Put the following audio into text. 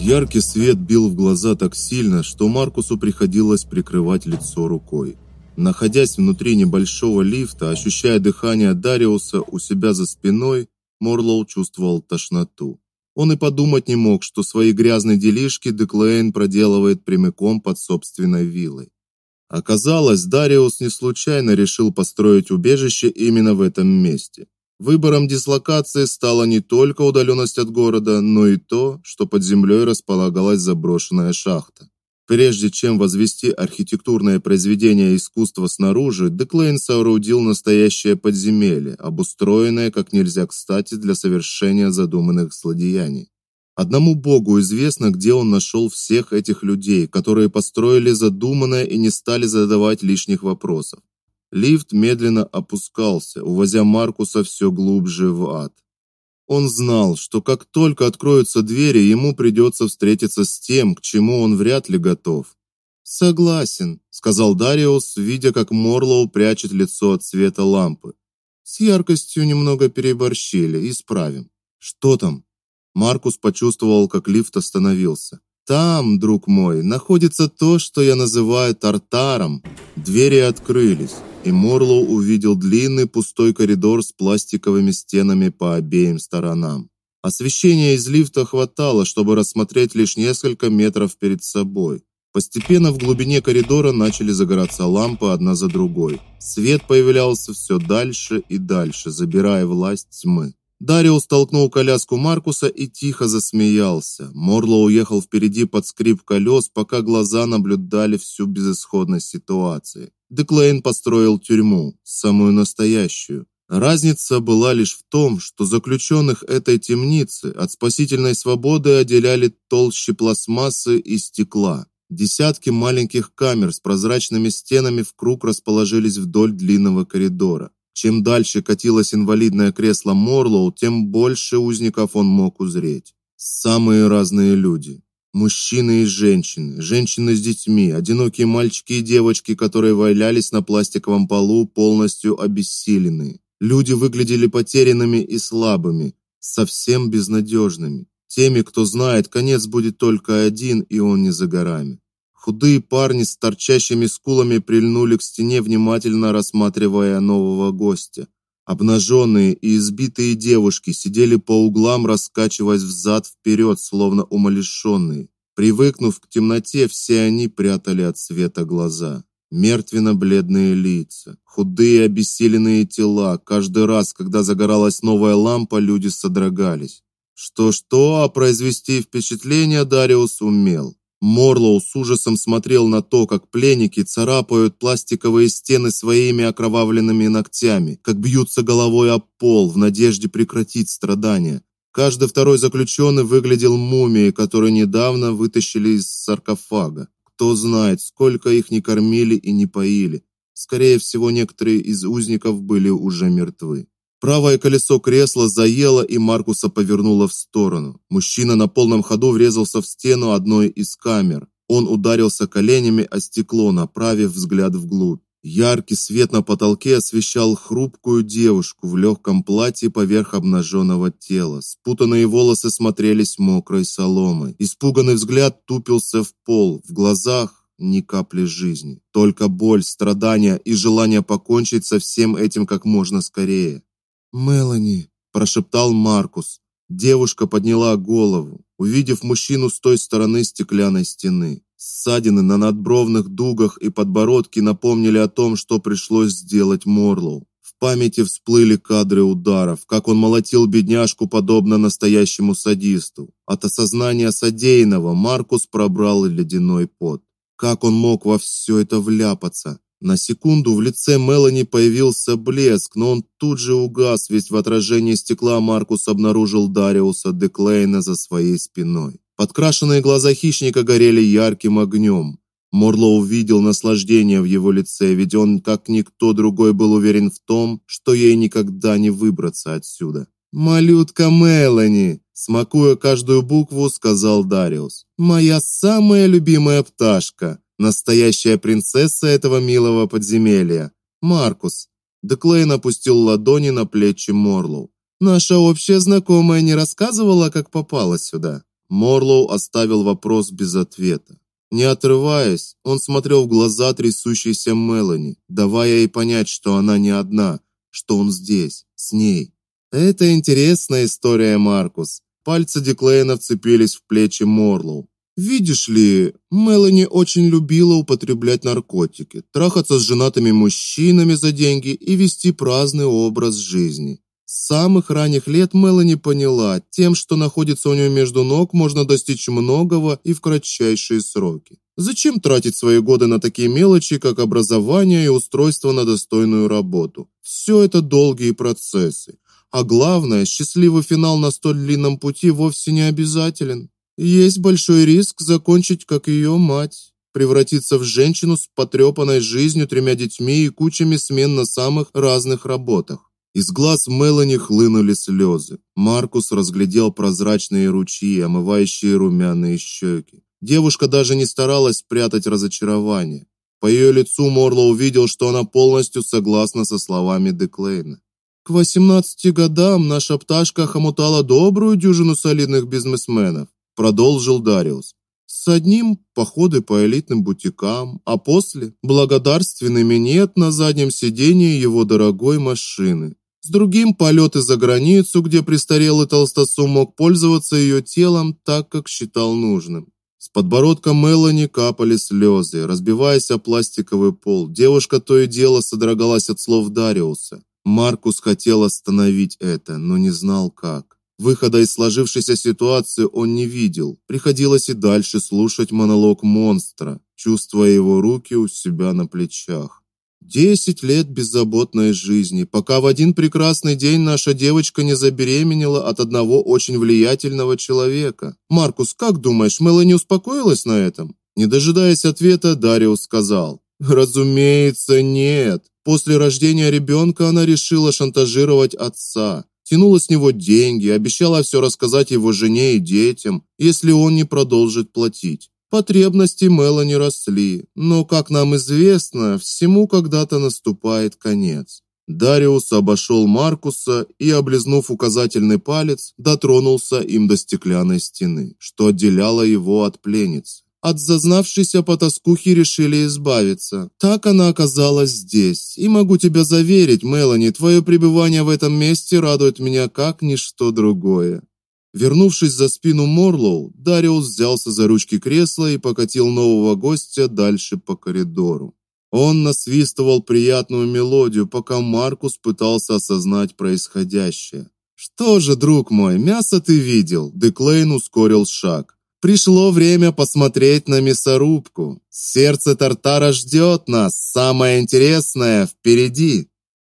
Яркий свет бил в глаза так сильно, что Маркусу приходилось прикрывать лицо рукой. Находясь внутри небольшого лифта, ощущая дыхание Дариуса у себя за спиной, Морлоу чувствовал тошноту. Он и подумать не мог, что свои грязные делишки Деклейн проделывает прямиком под собственной виллой. Оказалось, Дариус не случайно решил построить убежище именно в этом месте. Выбором дислокации стала не только удаленность от города, но и то, что под землей располагалась заброшенная шахта. Прежде чем возвести архитектурное произведение искусства снаружи, Деклейн соорудил настоящее подземелье, обустроенное как нельзя кстати для совершения задуманных злодеяний. Одному Богу известно, где он нашел всех этих людей, которые построили задуманное и не стали задавать лишних вопросов. Лифт медленно опускался, увозя Маркуса все глубже в ад. Он знал, что как только откроются двери, ему придется встретиться с тем, к чему он вряд ли готов. Согласен, сказал Дариус, видя, как Морлоу прячет лицо от света лампы. С яркостью немного переборщили, исправим. Что там? Маркус почувствовал, как лифт остановился. Там, друг мой, находится то, что я называю тартаром. Двери открылись и Морлоу увидел длинный пустой коридор с пластиковыми стенами по обеим сторонам. Освещения из лифта хватало, чтобы рассмотреть лишь несколько метров перед собой. Постепенно в глубине коридора начали загораться лампы одна за другой. Свет появлялся все дальше и дальше, забирая власть тьмы. Дариус толкнул коляску Маркуса и тихо засмеялся. Морло уехал впереди под скрип колес, пока глаза наблюдали всю безысходность ситуации. Деклейн построил тюрьму, самую настоящую. Разница была лишь в том, что заключенных этой темницы от спасительной свободы отделяли толщи пластмассы и стекла. Десятки маленьких камер с прозрачными стенами в круг расположились вдоль длинного коридора. Чем дальше катилось инвалидное кресло Морлоу, тем больше узников он мог узреть. Самые разные люди. Мужчины и женщины, женщины с детьми, одинокие мальчики и девочки, которые валялись на пластиковом полу, полностью обессиленные. Люди выглядели потерянными и слабыми, совсем безнадежными. Теми, кто знает, конец будет только один, и он не за горами. Худые парни с торчащими скулами прильнули к стене, внимательно рассматривая нового гостя. Обнаженные и избитые девушки сидели по углам, раскачиваясь взад вперед, словно умалишенные. Привыкнув к темноте, все они прятали от света глаза. Мертвенно-бледные лица, худые обессиленные тела. Каждый раз, когда загоралась новая лампа, люди содрогались. Что-что, а произвести впечатление Дариус умел. Морлоу с ужасом смотрел на то, как пленники царапают пластиковые стены своими окровавленными ногтями, как бьются головой об пол в надежде прекратить страдания. Каждый второй заключенный выглядел мумией, которую недавно вытащили из саркофага. Кто знает, сколько их не кормили и не поили. Скорее всего, некоторые из узников были уже мертвы. Правое колесо кресла заело, и Маркуса повернуло в сторону. Мужчина на полном ходу врезался в стену одной из камер. Он ударился коленями о стекло, направив взгляд вглубь. Яркий свет на потолке освещал хрупкую девушку в легком платье поверх обнаженного тела. Спутанные волосы смотрелись мокрой соломой. Испуганный взгляд тупился в пол. В глазах ни капли жизни, только боль, страдания и желание покончить со всем этим как можно скорее. "Мелани", прошептал Маркус. Девушка подняла голову, увидев мужчину с той стороны стеклянной стены. Ссадины на надбровных дугах и подбородке напомнили о том, что пришлось сделать Морлоу. В памяти всплыли кадры ударов, как он молотил бедняжку подобно настоящему садисту. От осознания содеянного Маркус пробрал ледяной пот. Как он мог во все это вляпаться? На секунду в лице Мелани появился блеск, но он тут же угас, ведь в отражении стекла Маркус обнаружил Дариуса Деклейна за своей спиной. Подкрашенные глаза хищника горели ярким огнем. Морло увидел наслаждение в его лице, ведь он, как никто другой, был уверен в том, что ей никогда не выбраться отсюда. «Малютка Мелани!» Смакуя каждую букву, сказал Дариус. «Моя самая любимая пташка!» Настоящая принцесса этого милого подземелья. Маркус. Деклейн опустил ладони на плечи Морлоу. Наша общая знакомая не рассказывала, как попала сюда. Морлоу оставил вопрос без ответа. Не отрываясь, он смотрел в глаза трясущейся Мелани, давая ей понять, что она не одна, что он здесь, с ней. Это интересная история, Маркус. Пальцы Деклейна вцепились в плечи Морлоу. Видишь ли, Мелани очень любила употреблять наркотики, трахаться с женатыми мужчинами за деньги и вести праздный образ жизни. С самых ранних лет Мелани поняла, тем, что находится у нее между ног, можно достичь многого и в кратчайшие сроки. Зачем тратить свои годы на такие мелочи, как образование и устройство на достойную работу? Все это долгие процессы. А главное, счастливый финал на столь длинном пути вовсе не обязателен. Есть большой риск закончить как ее мать, превратиться в женщину с потрепанной жизнью, тремя детьми и кучами смен на самых разных работах. Из глаз Мелани хлынули слезы. Маркус разглядел прозрачные ручьи, омывающие румяные щеки. Девушка даже не старалась спрятать разочарование. По ее лицу Морло увидел, что она полностью согласна со словами Деклейна. К 18 годам наша пташка хомутала добрую дюжину солидных бизнесменов, продолжил Дариус. С одним походы по элитным бутикам, а после благодарственный минет на заднем сиденье его дорогой машины. С другим полеты за границу, где престарелый толстосум мог пользоваться ее телом так, как считал нужным. С подбородка Мелани капали слезы, разбиваясь о пластиковый пол. Девушка то и дело содрогалась от слов Дариуса. Маркус хотел остановить это, но не знал как. Выхода из сложившейся ситуации он не видел. Приходилось и дальше слушать монолог монстра, чувствуя его руки у себя на плечах. Десять лет беззаботной жизни, пока в один прекрасный день наша девочка не забеременела от одного очень влиятельного человека. Маркус, как думаешь, Мелани успокоилась на этом? Не дожидаясь ответа, Дариус сказал: "Разумеется, нет. После рождения ребенка она решила шантажировать отца тянула с него деньги, обещала все рассказать его жене и детям, если он не продолжит платить. Потребности Мелани росли, но, как нам известно, всему когда-то наступает конец. Дариус обошел Маркуса и, облизнув указательный палец, дотронулся им до стеклянной стены, что отделяло его от пленницы. От зазнавшейся потаскухи решили избавиться. Так она оказалась здесь. И могу тебя заверить, Мелани, твое пребывание в этом месте радует меня как ничто другое. Вернувшись за спину Морлоу, Дариус взялся за ручки кресла и покатил нового гостя дальше по коридору. Он насвистывал приятную мелодию, пока Маркус пытался осознать происходящее. Что же, друг мой, мясо ты видел? Деклейн ускорил шаг. Пришло время посмотреть на мясорубку. Сердце Тартара ждет нас, самое интересное впереди.